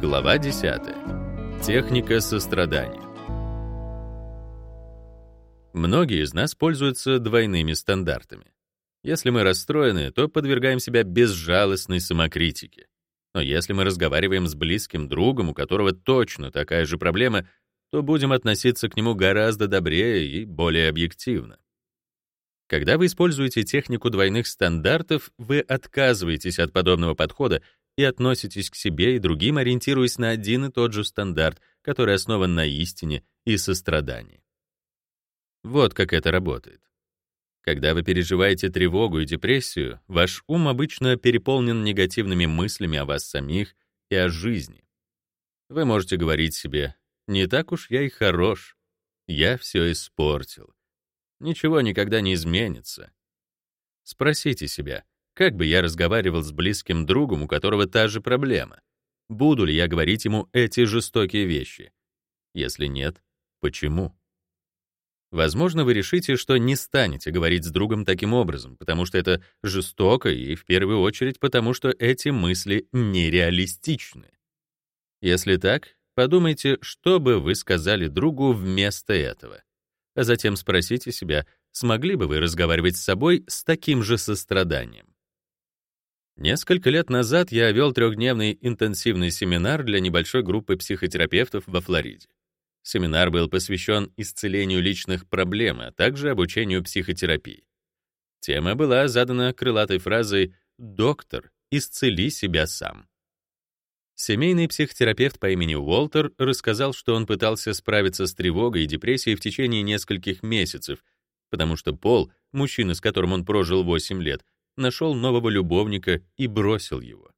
Глава 10. Техника сострадания. Многие из нас пользуются двойными стандартами. Если мы расстроены, то подвергаем себя безжалостной самокритике. Но если мы разговариваем с близким другом, у которого точно такая же проблема, то будем относиться к нему гораздо добрее и более объективно. Когда вы используете технику двойных стандартов, вы отказываетесь от подобного подхода и относитесь к себе и другим, ориентируясь на один и тот же стандарт, который основан на истине и сострадании. Вот как это работает. Когда вы переживаете тревогу и депрессию, ваш ум обычно переполнен негативными мыслями о вас самих и о жизни. Вы можете говорить себе «не так уж я и хорош, я все испортил, ничего никогда не изменится». Спросите себя, как бы я разговаривал с близким другом, у которого та же проблема? Буду ли я говорить ему эти жестокие вещи? Если нет, почему? Возможно, вы решите, что не станете говорить с другом таким образом, потому что это жестоко и, в первую очередь, потому что эти мысли нереалистичны. Если так, подумайте, что бы вы сказали другу вместо этого. А затем спросите себя, смогли бы вы разговаривать с собой с таким же состраданием. Несколько лет назад я вел трехдневный интенсивный семинар для небольшой группы психотерапевтов во Флориде. Семинар был посвящен исцелению личных проблем, а также обучению психотерапии. Тема была задана крылатой фразой «Доктор, исцели себя сам». Семейный психотерапевт по имени Уолтер рассказал, что он пытался справиться с тревогой и депрессией в течение нескольких месяцев, потому что Пол, мужчина, с которым он прожил 8 лет, нашел нового любовника и бросил его.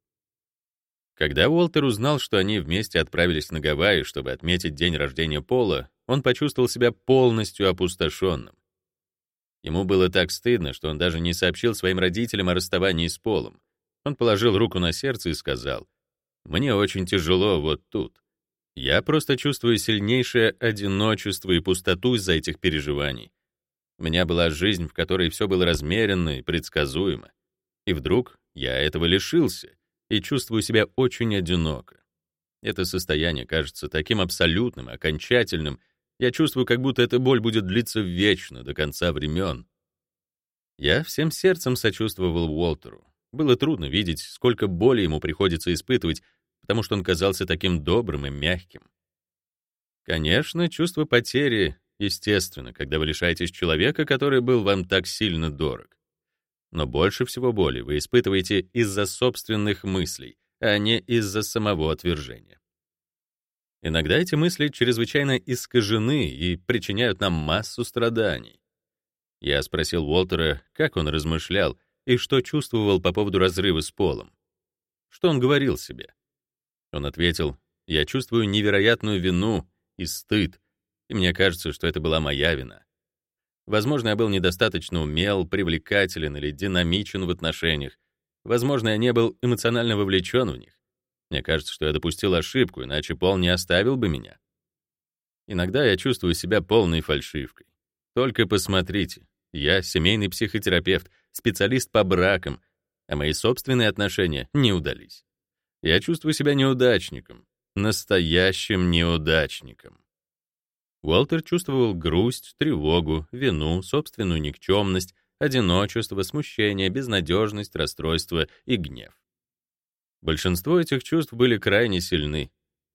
Когда Уолтер узнал, что они вместе отправились на Гавайи, чтобы отметить день рождения Пола, он почувствовал себя полностью опустошенным. Ему было так стыдно, что он даже не сообщил своим родителям о расставании с Полом. Он положил руку на сердце и сказал, «Мне очень тяжело вот тут. Я просто чувствую сильнейшее одиночество и пустоту из-за этих переживаний. У меня была жизнь, в которой все было размеренно и предсказуемо. И вдруг я этого лишился и чувствую себя очень одиноко. Это состояние кажется таким абсолютным, окончательным. Я чувствую, как будто эта боль будет длиться вечно, до конца времен. Я всем сердцем сочувствовал Уолтеру. Было трудно видеть, сколько боли ему приходится испытывать, потому что он казался таким добрым и мягким. Конечно, чувство потери Естественно, когда вы лишаетесь человека, который был вам так сильно дорог. Но больше всего боли вы испытываете из-за собственных мыслей, а не из-за самого отвержения. Иногда эти мысли чрезвычайно искажены и причиняют нам массу страданий. Я спросил Уолтера, как он размышлял и что чувствовал по поводу разрыва с Полом. Что он говорил себе? Он ответил, «Я чувствую невероятную вину и стыд, и мне кажется, что это была моя вина. Возможно, я был недостаточно умел, привлекателен или динамичен в отношениях. Возможно, я не был эмоционально вовлечен в них. Мне кажется, что я допустил ошибку, иначе Пол не оставил бы меня. Иногда я чувствую себя полной фальшивкой. Только посмотрите, я семейный психотерапевт, специалист по бракам, а мои собственные отношения не удались. Я чувствую себя неудачником, настоящим неудачником. Уолтер чувствовал грусть, тревогу, вину, собственную никчемность, одиночество, смущение, безнадежность, расстройство и гнев. Большинство этих чувств были крайне сильны.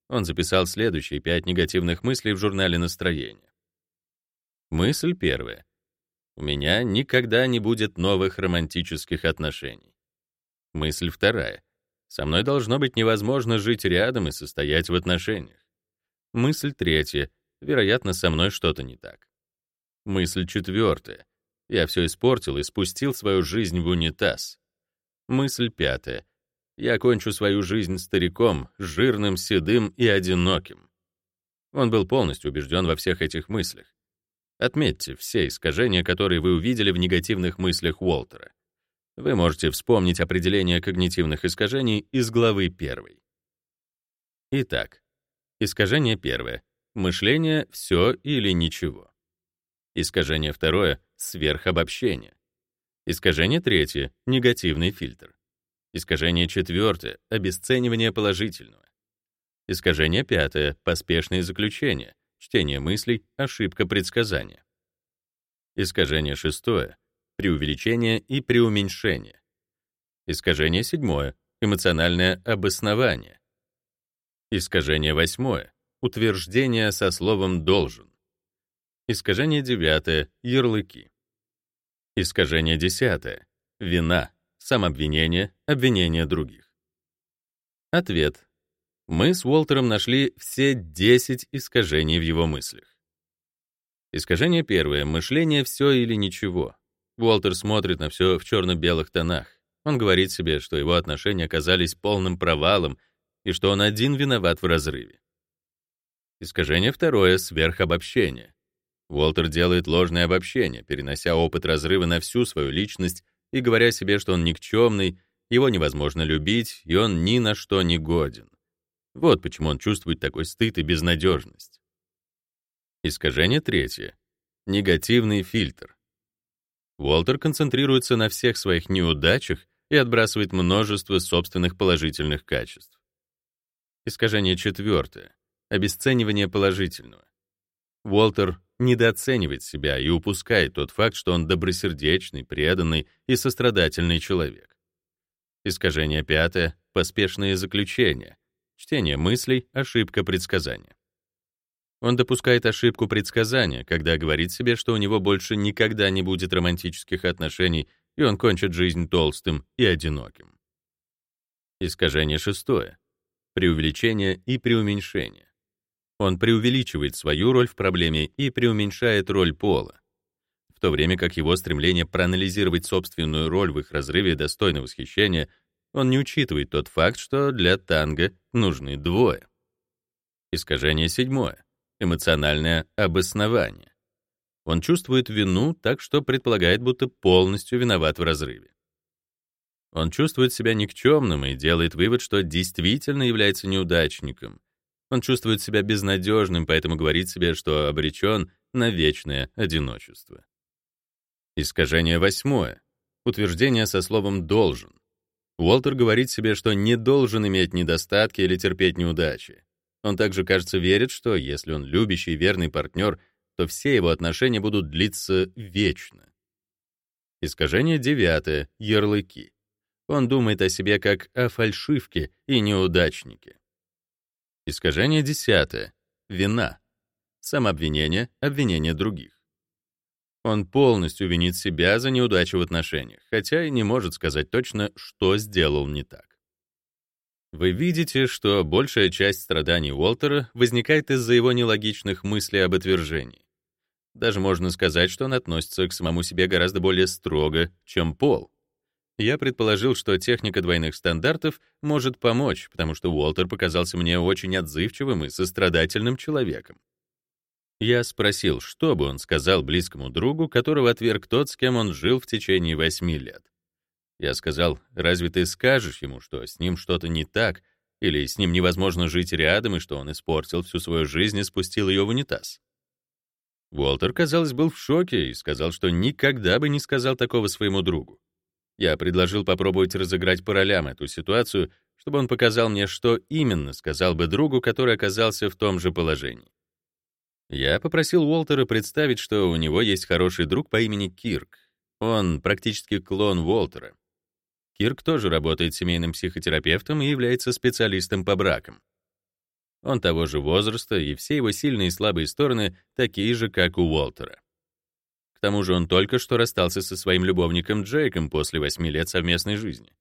Он записал следующие пять негативных мыслей в журнале настроения. Мысль первая. У меня никогда не будет новых романтических отношений. Мысль вторая. Со мной должно быть невозможно жить рядом и состоять в отношениях. Мысль третья. Вероятно, со мной что-то не так. Мысль четвертая. Я все испортил и спустил свою жизнь в унитаз. Мысль пятая. Я кончу свою жизнь стариком, жирным, седым и одиноким. Он был полностью убежден во всех этих мыслях. Отметьте все искажения, которые вы увидели в негативных мыслях Уолтера. Вы можете вспомнить определение когнитивных искажений из главы 1. Итак, искажение первое. Мышление — все или ничего. Искажение второе — сверхобобщение. Искажение третье — негативный фильтр. Искажение четвертое — обесценивание положительного. Искажение пятое — поспешные заключения, чтение мыслей, ошибка предсказания. Искажение шестое — преувеличение и преуменьшение. Искажение седьмое — эмоциональное обоснование. Искажение восьмое — утверждение со словом «должен». Искажение девятое — ярлыки. Искажение десятое — вина, самообвинение, обвинение других. Ответ. Мы с Уолтером нашли все 10 искажений в его мыслях. Искажение первое — мышление «все или ничего». Уолтер смотрит на все в черно-белых тонах. Он говорит себе, что его отношения оказались полным провалом и что он один виноват в разрыве. Искажение второе — сверхобобщение. Уолтер делает ложное обобщение, перенося опыт разрыва на всю свою личность и говоря себе, что он никчемный, его невозможно любить, и он ни на что не годен. Вот почему он чувствует такой стыд и безнадежность. Искажение третье. Негативный фильтр. Уолтер концентрируется на всех своих неудачах и отбрасывает множество собственных положительных качеств. Искажение четвертое. Обесценивание положительного. Уолтер недооценивает себя и упускает тот факт, что он добросердечный, преданный и сострадательный человек. Искажение пятое — поспешные заключения, чтение мыслей, ошибка предсказания. Он допускает ошибку предсказания, когда говорит себе, что у него больше никогда не будет романтических отношений, и он кончит жизнь толстым и одиноким. Искажение шестое — преувеличение и преуменьшение. Он преувеличивает свою роль в проблеме и преуменьшает роль Пола, в то время как его стремление проанализировать собственную роль в их разрыве достойно восхищения, он не учитывает тот факт, что для танго нужны двое. Искажение седьмое. Эмоциональное обоснование. Он чувствует вину так, что предполагает, будто полностью виноват в разрыве. Он чувствует себя никчемным и делает вывод, что действительно является неудачником, он чувствует себя безнадежным, поэтому говорит себе, что обречен на вечное одиночество. Искажение восьмое. Утверждение со словом «должен». Уолтер говорит себе, что не должен иметь недостатки или терпеть неудачи. Он также, кажется, верит, что если он любящий и верный партнер, то все его отношения будут длиться вечно. Искажение девятое — ярлыки. Он думает о себе как о фальшивке и неудачнике. Искажение десятое. Вина. Самообвинение, обвинение других. Он полностью винит себя за неудачу в отношениях, хотя и не может сказать точно, что сделал не так. Вы видите, что большая часть страданий Уолтера возникает из-за его нелогичных мыслей об отвержении. Даже можно сказать, что он относится к самому себе гораздо более строго, чем Пол я предположил, что техника двойных стандартов может помочь, потому что Уолтер показался мне очень отзывчивым и сострадательным человеком. Я спросил, что бы он сказал близкому другу, которого отверг тот, с кем он жил в течение восьми лет. Я сказал, разве ты скажешь ему, что с ним что-то не так, или с ним невозможно жить рядом, и что он испортил всю свою жизнь и спустил ее в унитаз? Уолтер, казалось, был в шоке и сказал, что никогда бы не сказал такого своему другу. Я предложил попробовать разыграть по ролям эту ситуацию, чтобы он показал мне, что именно сказал бы другу, который оказался в том же положении. Я попросил Уолтера представить, что у него есть хороший друг по имени Кирк. Он практически клон Уолтера. Кирк тоже работает семейным психотерапевтом и является специалистом по бракам. Он того же возраста, и все его сильные и слабые стороны такие же, как у Уолтера. К тому же он только что расстался со своим любовником Джейком после восьми лет совместной жизни.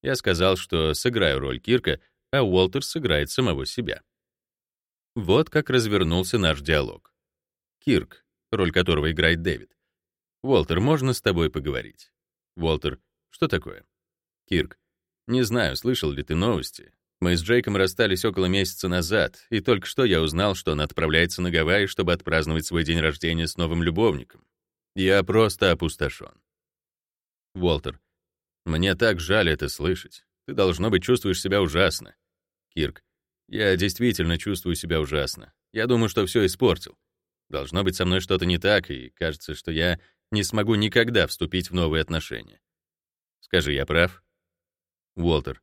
Я сказал, что сыграю роль Кирка, а Уолтер сыграет самого себя. Вот как развернулся наш диалог. Кирк, роль которого играет Дэвид. «Уолтер, можно с тобой поговорить?» «Уолтер, что такое?» Кирк, «Не знаю, слышал ли ты новости. Мы с Джейком расстались около месяца назад, и только что я узнал, что он отправляется на Гавайи, чтобы отпраздновать свой день рождения с новым любовником. Я просто опустошен. Уолтер. Мне так жаль это слышать. Ты, должно быть, чувствуешь себя ужасно. Кирк. Я действительно чувствую себя ужасно. Я думаю, что все испортил. Должно быть, со мной что-то не так, и кажется, что я не смогу никогда вступить в новые отношения. Скажи, я прав? Уолтер.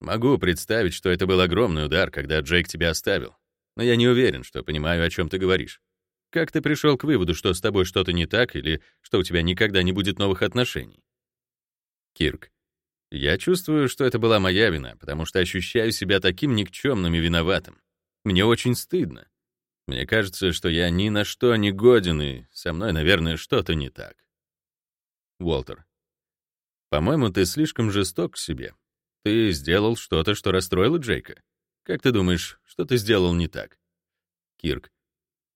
Могу представить, что это был огромный удар, когда Джейк тебя оставил. Но я не уверен, что понимаю, о чем ты говоришь. Как ты пришел к выводу, что с тобой что-то не так или что у тебя никогда не будет новых отношений? Кирк. Я чувствую, что это была моя вина, потому что ощущаю себя таким никчемным и виноватым. Мне очень стыдно. Мне кажется, что я ни на что не годен, и со мной, наверное, что-то не так. Уолтер. По-моему, ты слишком жесток к себе. Ты сделал что-то, что расстроило Джейка. Как ты думаешь, что ты сделал не так? Кирк.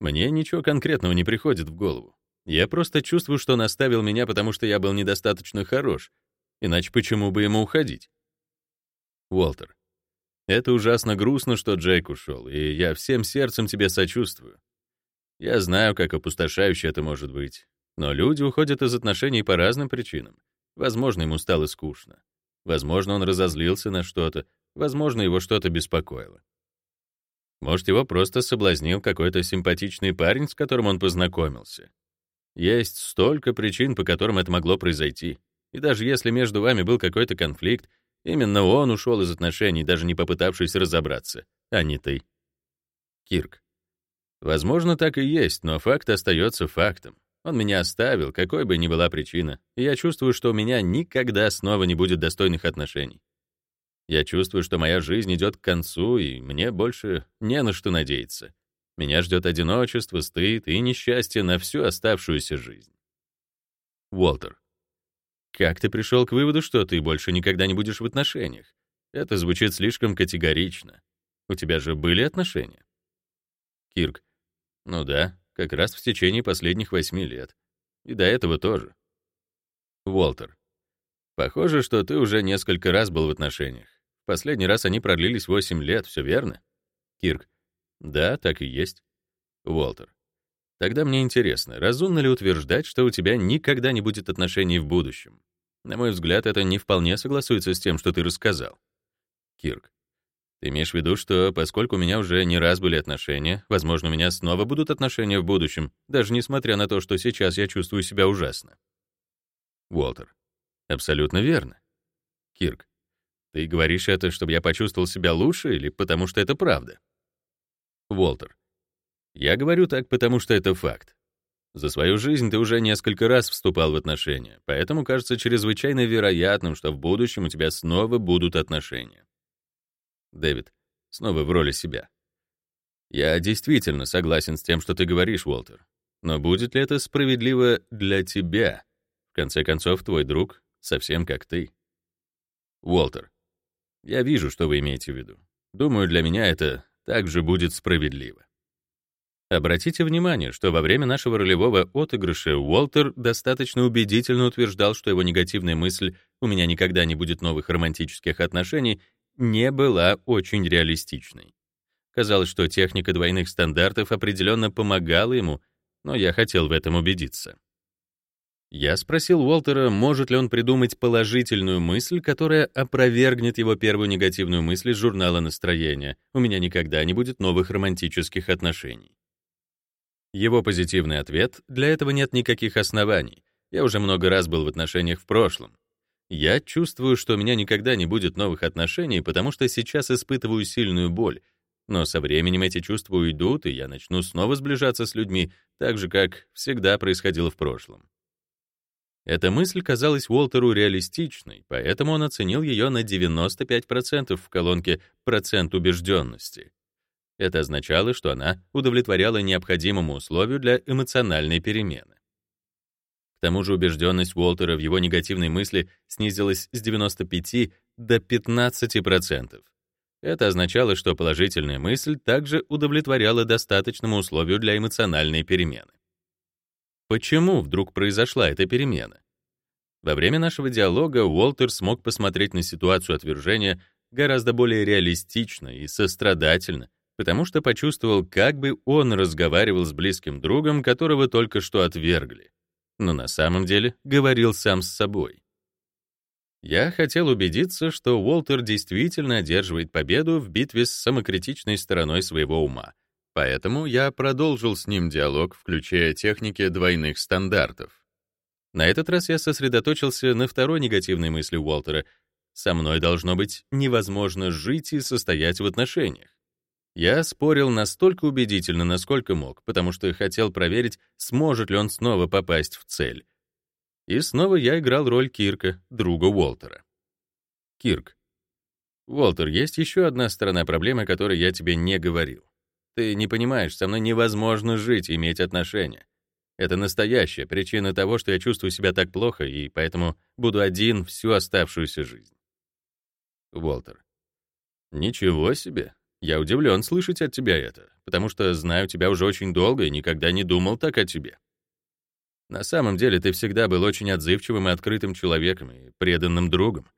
Мне ничего конкретного не приходит в голову. Я просто чувствую, что он оставил меня, потому что я был недостаточно хорош. Иначе почему бы ему уходить? Уолтер. Это ужасно грустно, что Джейк ушел, и я всем сердцем тебе сочувствую. Я знаю, как опустошающе это может быть. Но люди уходят из отношений по разным причинам. Возможно, ему стало скучно. Возможно, он разозлился на что-то. Возможно, его что-то беспокоило. Может, его просто соблазнил какой-то симпатичный парень, с которым он познакомился. Есть столько причин, по которым это могло произойти. И даже если между вами был какой-то конфликт, именно он ушел из отношений, даже не попытавшись разобраться, а не ты. Кирк. Возможно, так и есть, но факт остается фактом. Он меня оставил, какой бы ни была причина, и я чувствую, что у меня никогда снова не будет достойных отношений. Я чувствую, что моя жизнь идет к концу, и мне больше не на что надеяться. Меня ждет одиночество, стыд и несчастье на всю оставшуюся жизнь. Уолтер. Как ты пришел к выводу, что ты больше никогда не будешь в отношениях? Это звучит слишком категорично. У тебя же были отношения? Кирк. Ну да, как раз в течение последних восьми лет. И до этого тоже. Уолтер. Похоже, что ты уже несколько раз был в отношениях. Последний раз они продлились 8 лет, все верно? Кирк. Да, так и есть. Уолтер. Тогда мне интересно, разумно ли утверждать, что у тебя никогда не будет отношений в будущем? На мой взгляд, это не вполне согласуется с тем, что ты рассказал. Кирк. Ты имеешь в виду, что поскольку у меня уже не раз были отношения, возможно, у меня снова будут отношения в будущем, даже несмотря на то, что сейчас я чувствую себя ужасно? Уолтер. Абсолютно верно. Кирк. Ты говоришь это, чтобы я почувствовал себя лучше или потому что это правда? Уолтер. Я говорю так, потому что это факт. За свою жизнь ты уже несколько раз вступал в отношения, поэтому кажется чрезвычайно вероятным, что в будущем у тебя снова будут отношения. Дэвид, снова в роли себя. Я действительно согласен с тем, что ты говоришь, Уолтер. Но будет ли это справедливо для тебя? В конце концов, твой друг совсем как ты. Уолтер, я вижу, что вы имеете в виду. Думаю, для меня это также будет справедливо. Обратите внимание, что во время нашего ролевого отыгрыша Уолтер достаточно убедительно утверждал, что его негативная мысль «у меня никогда не будет новых романтических отношений» не была очень реалистичной. Казалось, что техника двойных стандартов определенно помогала ему, но я хотел в этом убедиться. Я спросил Уолтера, может ли он придумать положительную мысль, которая опровергнет его первую негативную мысль из журнала настроения «У меня никогда не будет новых романтических отношений». Его позитивный ответ — для этого нет никаких оснований. Я уже много раз был в отношениях в прошлом. Я чувствую, что у меня никогда не будет новых отношений, потому что сейчас испытываю сильную боль, но со временем эти чувства уйдут, и я начну снова сближаться с людьми, так же, как всегда происходило в прошлом. Эта мысль казалась Уолтеру реалистичной, поэтому он оценил ее на 95% в колонке «процент убежденности». Это означало, что она удовлетворяла необходимому условию для эмоциональной перемены. К тому же убежденность Уолтера в его негативной мысли снизилась с 95 до 15%. Это означало, что положительная мысль также удовлетворяла достаточному условию для эмоциональной перемены. Почему вдруг произошла эта перемена? Во время нашего диалога Уолтер смог посмотреть на ситуацию отвержения гораздо более реалистично и сострадательно, потому что почувствовал, как бы он разговаривал с близким другом, которого только что отвергли. Но на самом деле говорил сам с собой. Я хотел убедиться, что Уолтер действительно одерживает победу в битве с самокритичной стороной своего ума, Поэтому я продолжил с ним диалог, включая техники двойных стандартов. На этот раз я сосредоточился на второй негативной мысли Уолтера. со мной должно быть невозможно жить и состоять в отношениях. Я спорил настолько убедительно, насколько мог, потому что хотел проверить, сможет ли он снова попасть в цель. И снова я играл роль Кирка, друга Уолтера. Кирк. Уолтер, есть еще одна сторона проблемы, о которой я тебе не говорил. Ты не понимаешь, со мной невозможно жить и иметь отношения. Это настоящая причина того, что я чувствую себя так плохо, и поэтому буду один всю оставшуюся жизнь. Уолтер. Ничего себе. Я удивлен слышать от тебя это, потому что знаю тебя уже очень долго и никогда не думал так о тебе. На самом деле ты всегда был очень отзывчивым и открытым человеком и преданным другом.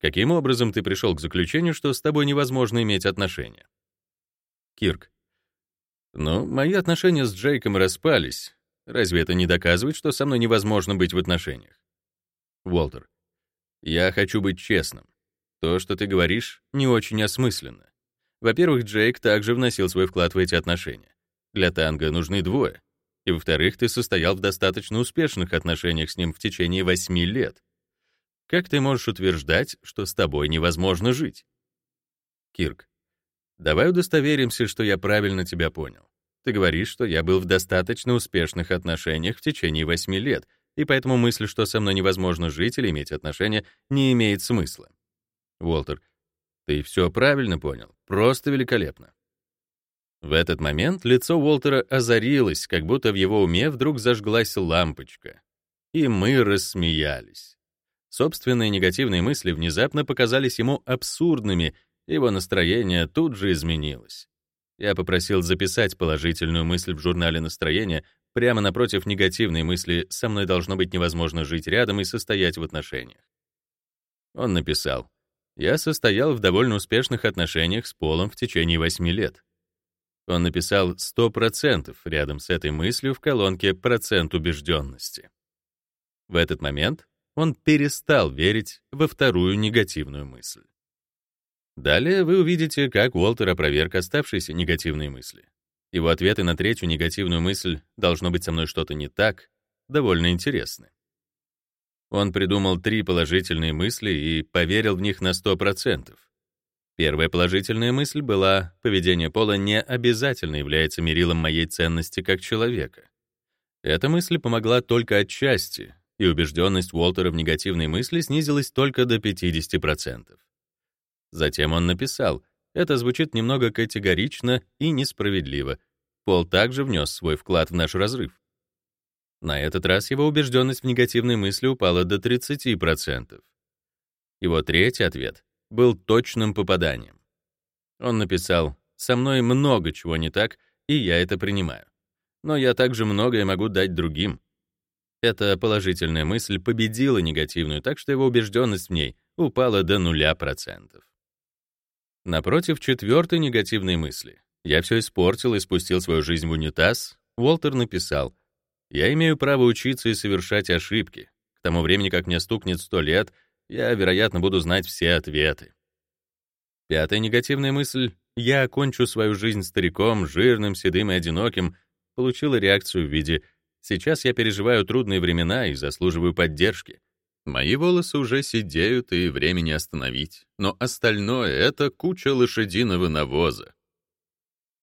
Каким образом ты пришел к заключению, что с тобой невозможно иметь отношения? Кирк. Ну, мои отношения с Джейком распались. Разве это не доказывает, что со мной невозможно быть в отношениях? Уолтер. Я хочу быть честным. То, что ты говоришь, не очень осмысленно. Во-первых, Джейк также вносил свой вклад в эти отношения. Для танго нужны двое. И во-вторых, ты состоял в достаточно успешных отношениях с ним в течение восьми лет. Как ты можешь утверждать, что с тобой невозможно жить? Кирк. Давай удостоверимся, что я правильно тебя понял. Ты говоришь, что я был в достаточно успешных отношениях в течение восьми лет, и поэтому мысль, что со мной невозможно жить или иметь отношения, не имеет смысла. Уолтер. Ты все правильно понял. Просто великолепно. В этот момент лицо Уолтера озарилось, как будто в его уме вдруг зажглась лампочка. И мы рассмеялись. Собственные негативные мысли внезапно показались ему абсурдными, его настроение тут же изменилось. Я попросил записать положительную мысль в журнале настроения прямо напротив негативной мысли «со мной должно быть невозможно жить рядом и состоять в отношениях». Он написал «Я состоял в довольно успешных отношениях с Полом в течение восьми лет. Он написал 100% рядом с этой мыслью в колонке «Процент убежденности». В этот момент он перестал верить во вторую негативную мысль. Далее вы увидите, как Уолтер опроверг оставшиеся негативные мысли. Его ответы на третью негативную мысль «должно быть со мной что-то не так» довольно интересны. Он придумал три положительные мысли и поверил в них на 100%. Первая положительная мысль была, поведение Пола не обязательно является мерилом моей ценности как человека. Эта мысль помогла только отчасти, и убежденность Уолтера в негативной мысли снизилась только до 50%. Затем он написал, это звучит немного категорично и несправедливо. Пол также внес свой вклад в наш разрыв. На этот раз его убежденность в негативной мысли упала до 30%. Его третий ответ был точным попаданием. Он написал, «Со мной много чего не так, и я это принимаю. Но я также многое могу дать другим». Эта положительная мысль победила негативную, так что его убежденность в ней упала до нуля процентов. Напротив четвертой негативной мысли «Я все испортил и спустил свою жизнь в унитаз», Уолтер написал «Я имею право учиться и совершать ошибки. К тому времени, как мне стукнет сто лет, я, вероятно, буду знать все ответы. Пятая негативная мысль «я окончу свою жизнь стариком, жирным, седым и одиноким» получила реакцию в виде «сейчас я переживаю трудные времена и заслуживаю поддержки». Мои волосы уже сидеют, и времени остановить, но остальное — это куча лошадиного навоза.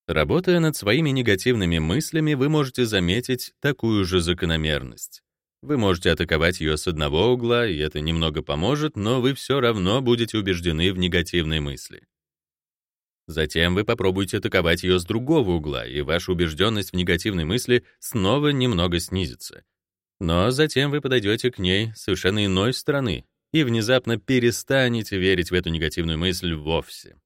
Работая над своими негативными мыслями, вы можете заметить такую же закономерность. Вы можете атаковать ее с одного угла, и это немного поможет, но вы все равно будете убеждены в негативной мысли. Затем вы попробуете атаковать ее с другого угла, и ваша убежденность в негативной мысли снова немного снизится. Но затем вы подойдете к ней совершенно иной стороны и внезапно перестанете верить в эту негативную мысль вовсе.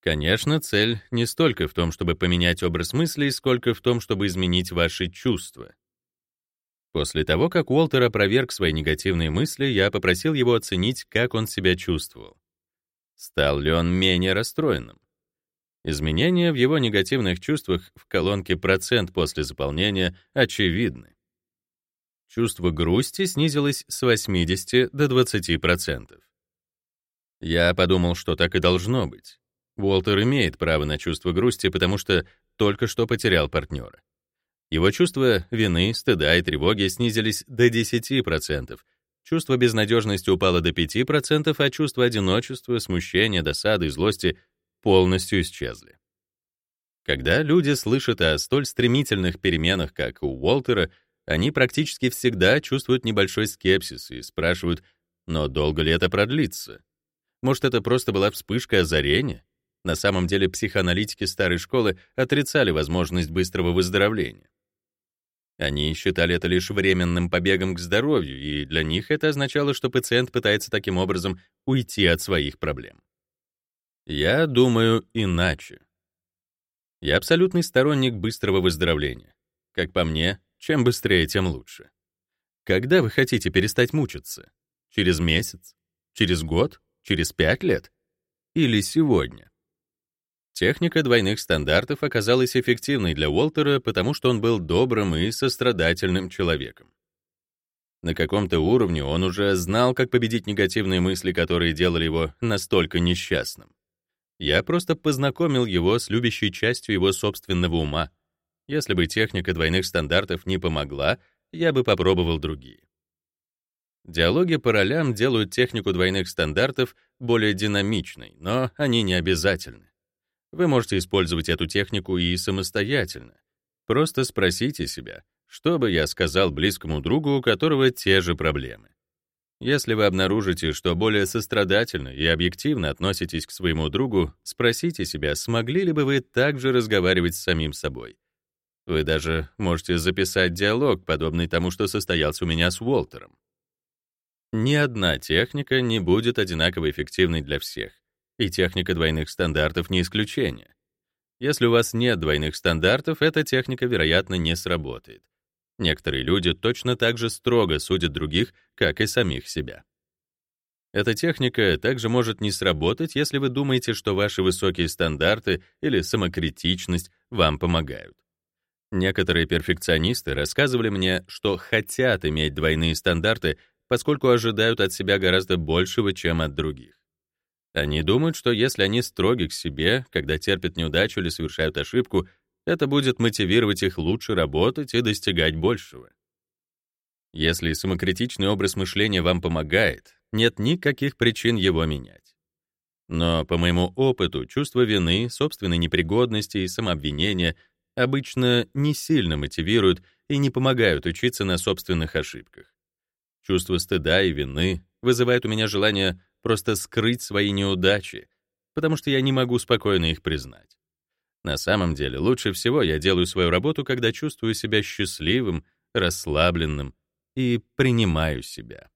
Конечно, цель не столько в том, чтобы поменять образ мыслей, сколько в том, чтобы изменить ваши чувства. После того, как Уолтер опроверг свои негативные мысли, я попросил его оценить, как он себя чувствовал. Стал ли он менее расстроенным? Изменения в его негативных чувствах в колонке «Процент после заполнения» очевидны. Чувство грусти снизилось с 80 до 20%. Я подумал, что так и должно быть. Уолтер имеет право на чувство грусти, потому что только что потерял партнера. Его чувства вины, стыда и тревоги снизились до 10%, Чувство безнадежности упало до 5%, а чувство одиночества, смущения, досады и злости полностью исчезли. Когда люди слышат о столь стремительных переменах, как у Уолтера, они практически всегда чувствуют небольшой скепсис и спрашивают, но долго ли это продлится? Может, это просто была вспышка озарения? На самом деле психоаналитики старой школы отрицали возможность быстрого выздоровления. Они считали это лишь временным побегом к здоровью, и для них это означало, что пациент пытается таким образом уйти от своих проблем. Я думаю иначе. Я абсолютный сторонник быстрого выздоровления. Как по мне, чем быстрее, тем лучше. Когда вы хотите перестать мучиться? Через месяц? Через год? Через пять лет? Или сегодня? Техника двойных стандартов оказалась эффективной для Уолтера, потому что он был добрым и сострадательным человеком. На каком-то уровне он уже знал, как победить негативные мысли, которые делали его настолько несчастным. Я просто познакомил его с любящей частью его собственного ума. Если бы техника двойных стандартов не помогла, я бы попробовал другие. Диалоги по ролям делают технику двойных стандартов более динамичной, но они не обязательны. Вы можете использовать эту технику и самостоятельно. Просто спросите себя, что бы я сказал близкому другу, у которого те же проблемы. Если вы обнаружите, что более сострадательно и объективно относитесь к своему другу, спросите себя, смогли ли бы вы также разговаривать с самим собой. Вы даже можете записать диалог, подобный тому, что состоялся у меня с Уолтером. Ни одна техника не будет одинаково эффективной для всех. И техника двойных стандартов не исключение. Если у вас нет двойных стандартов, эта техника, вероятно, не сработает. Некоторые люди точно так же строго судят других, как и самих себя. Эта техника также может не сработать, если вы думаете, что ваши высокие стандарты или самокритичность вам помогают. Некоторые перфекционисты рассказывали мне, что хотят иметь двойные стандарты, поскольку ожидают от себя гораздо большего, чем от других. Они думают, что если они строги к себе, когда терпят неудачу или совершают ошибку, это будет мотивировать их лучше работать и достигать большего. Если самокритичный образ мышления вам помогает, нет никаких причин его менять. Но по моему опыту, чувство вины, собственной непригодности и самообвинения обычно не сильно мотивируют и не помогают учиться на собственных ошибках. Чувство стыда и вины вызывает у меня желание просто скрыть свои неудачи, потому что я не могу спокойно их признать. На самом деле, лучше всего я делаю свою работу, когда чувствую себя счастливым, расслабленным и принимаю себя.